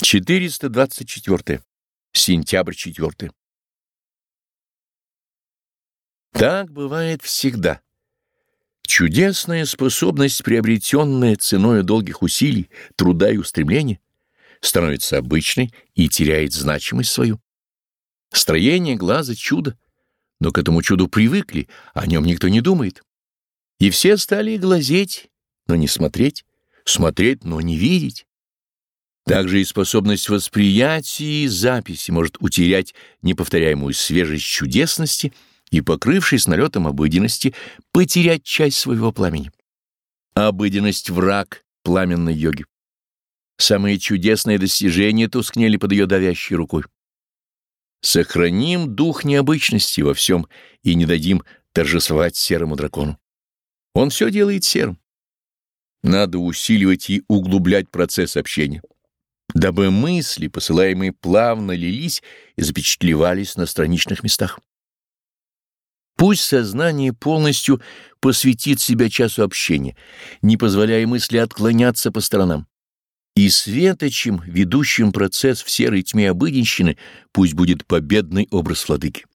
424. Сентябрь 4. Так бывает всегда. Чудесная способность, приобретенная ценой долгих усилий, труда и устремления, становится обычной и теряет значимость свою. Строение глаза — чудо, но к этому чуду привыкли, о нем никто не думает. И все стали глазеть, но не смотреть, смотреть, но не видеть. Также и способность восприятия и записи может утерять неповторяемую свежесть чудесности и, покрывшись налетом обыденности, потерять часть своего пламени. Обыденность — враг пламенной йоги. Самые чудесные достижения тускнели под ее давящей рукой. Сохраним дух необычности во всем и не дадим торжествовать серому дракону. Он все делает серым. Надо усиливать и углублять процесс общения, дабы мысли, посылаемые плавно лились и запечатлевались на страничных местах. Пусть сознание полностью посвятит себя часу общения, не позволяя мысли отклоняться по сторонам. И светочем, ведущим процесс в серой тьме обыденщины, пусть будет победный образ владыки.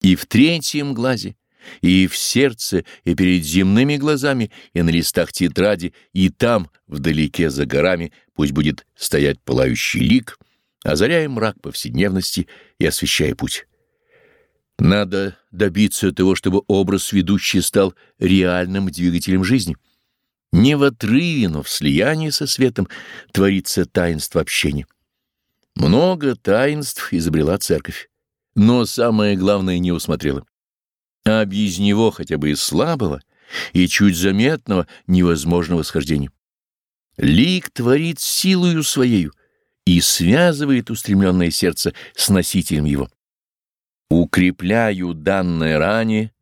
И в третьем глазе, и в сердце, и перед земными глазами, и на листах тетради, и там, вдалеке за горами, пусть будет стоять пылающий лик, озаряя мрак повседневности и освещая путь. Надо добиться того, чтобы образ ведущий стал реальным двигателем жизни — не в отрыве, но в слиянии со светом творится таинство общения. Много таинств изобрела церковь, но самое главное не усмотрела. А без него, хотя бы и слабого, и чуть заметного, невозможного схождения. Лик творит силою своею и связывает устремленное сердце с носителем его. Укрепляю данное ранее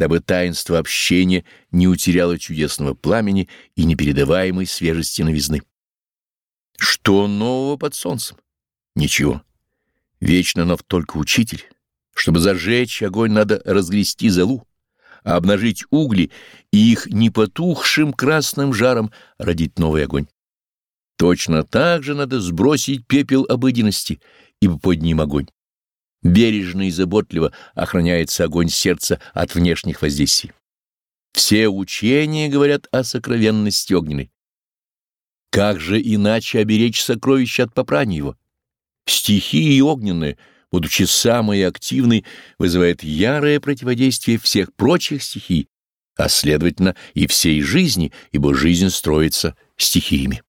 дабы таинство общения не утеряло чудесного пламени и непередаваемой свежести новизны. Что нового под солнцем? Ничего. Вечно нов только учитель. Чтобы зажечь огонь, надо разгрести золу, а обнажить угли и их непотухшим красным жаром родить новый огонь. Точно так же надо сбросить пепел обыденности, ибо под ним огонь. Бережно и заботливо охраняется огонь сердца от внешних воздействий. Все учения говорят о сокровенности огненной. Как же иначе оберечь сокровища от попрания его? Стихии огненные, будучи самой активной, вызывает ярое противодействие всех прочих стихий, а следовательно и всей жизни, ибо жизнь строится стихиями.